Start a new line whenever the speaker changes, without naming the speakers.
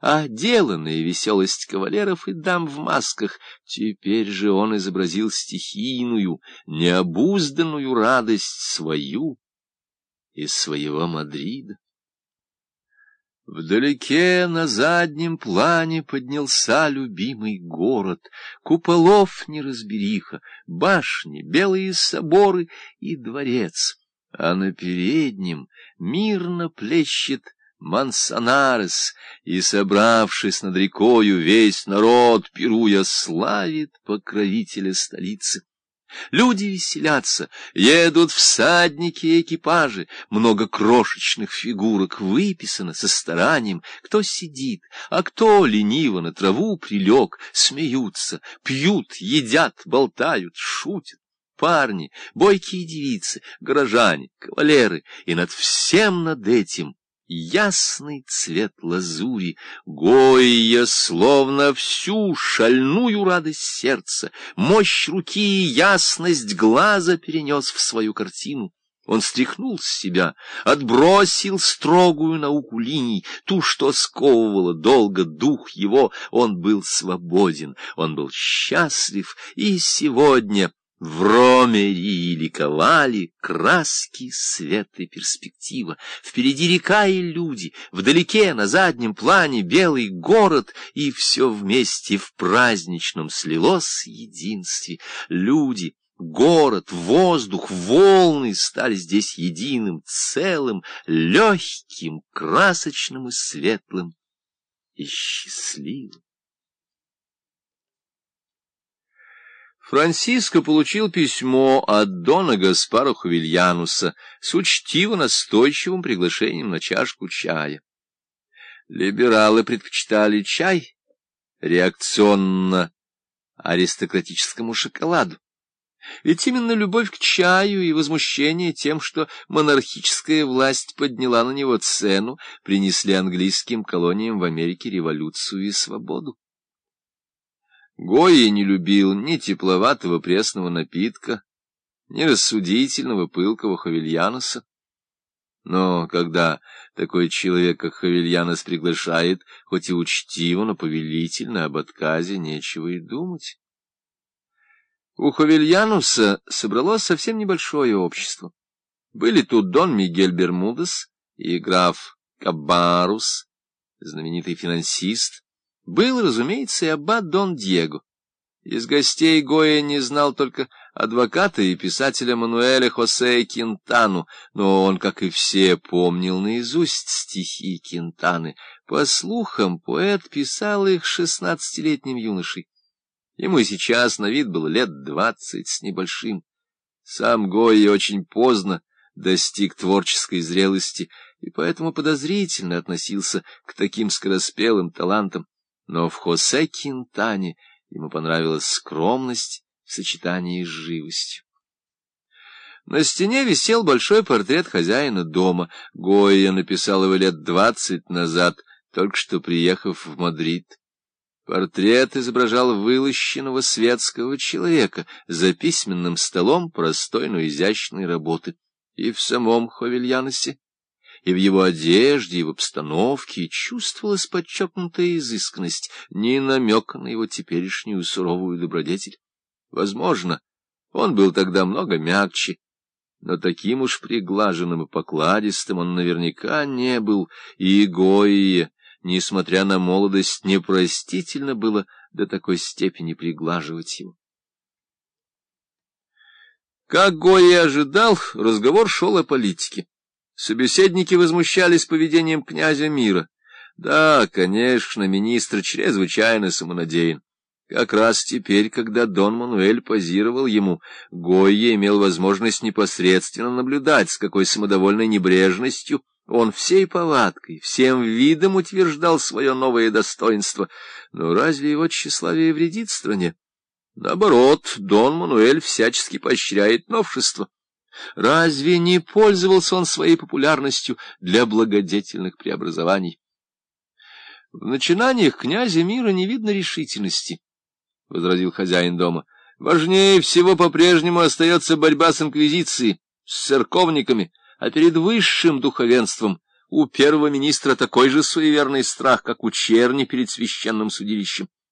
а деланная веселость кавалеров и дам в масках. Теперь же он изобразил стихийную, необузданную радость свою из своего Мадрида. Вдалеке на заднем плане поднялся любимый город, куполов неразбериха, башни, белые соборы и дворец, а на переднем мирно плещет Мансонарес, и, собравшись над рекою, весь народ, пируя, славит покровителя столицы. Люди веселятся, едут всадники и экипажи, много крошечных фигурок выписано со старанием, кто сидит, а кто лениво на траву прилег, смеются, пьют, едят, болтают, шутят. Парни, бойкие девицы, горожане, кавалеры, и над всем над этим ясный цвет лазури, Гоя, словно всю шальную радость сердца, мощь руки и ясность глаза перенес в свою картину. Он стряхнул с себя, отбросил строгую науку линий, ту, что сковывала долго дух его. Он был свободен, он был счастлив, и сегодня в Ромерии ликовали краски, свет и перспектива. Впереди река и люди, вдалеке, на заднем плане, белый город, и все вместе в праздничном слилось единстве. Люди, город, воздух, волны стали здесь единым, целым, легким, красочным и светлым и счастливым. Франциско получил письмо от дона Гаспара Хувильянуса с учтиво-настойчивым приглашением на чашку чая. Либералы предпочитали чай реакционно-аристократическому шоколаду. Ведь именно любовь к чаю и возмущение тем, что монархическая власть подняла на него цену, принесли английским колониям в Америке революцию и свободу. Гои не любил ни тепловатого пресного напитка, ни рассудительного пылкого Хавельянуса. Но когда такой человек, как Хавельянос, приглашает, хоть и учтиво, но повелительно, об отказе нечего и думать. У Хавельянуса собралось совсем небольшое общество. Были тут Дон Мигель Бермудес и граф Кабарус, знаменитый финансист, был, разумеется, и аббат Дон Диего. Из гостей Гоя не знал только адвоката и писателя Мануэля Хосе Кентану, но он, как и все, помнил наизусть стихи Кентаны. По слухам, поэт писал их шестнадцатилетним юношей. Ему сейчас на вид было лет двадцать с небольшим. Сам Гойя очень поздно достиг творческой зрелости и поэтому подозрительно относился к таким скороспелым талантам. Но в Хосе Кинтане ему понравилась скромность в сочетании с живостью. На стене висел большой портрет хозяина дома. Гойя написал его лет двадцать назад, только что приехав в Мадрид. Портрет изображал вылощенного светского человека за письменным столом простой, но изящной работы. И в самом Ховельяносе и в его одежде, и в обстановке чувствовалась подчеркнутая изысканность, ни намека на его теперешнюю суровую добродетель. Возможно, он был тогда много мягче, но таким уж приглаженным и покладистым он наверняка не был, и Гоие, несмотря на молодость, непростительно было до такой степени приглаживать его. Как Гои ожидал, разговор шел о политике. Собеседники возмущались поведением князя мира. Да, конечно, министр чрезвычайно самонадеян. Как раз теперь, когда Дон Мануэль позировал ему, Гойе имел возможность непосредственно наблюдать, с какой самодовольной небрежностью он всей повадкой, всем видом утверждал свое новое достоинство. Но разве его тщеславие вредит стране? Наоборот, Дон Мануэль всячески поощряет новшество. Разве не пользовался он своей популярностью для благодетельных преобразований? В начинаниях князя мира не видно решительности, — возразил хозяин дома. Важнее всего по-прежнему остается борьба с инквизицией, с церковниками, а перед высшим духовенством У первого министра такой же суеверный страх, как у черни перед священным судилищем.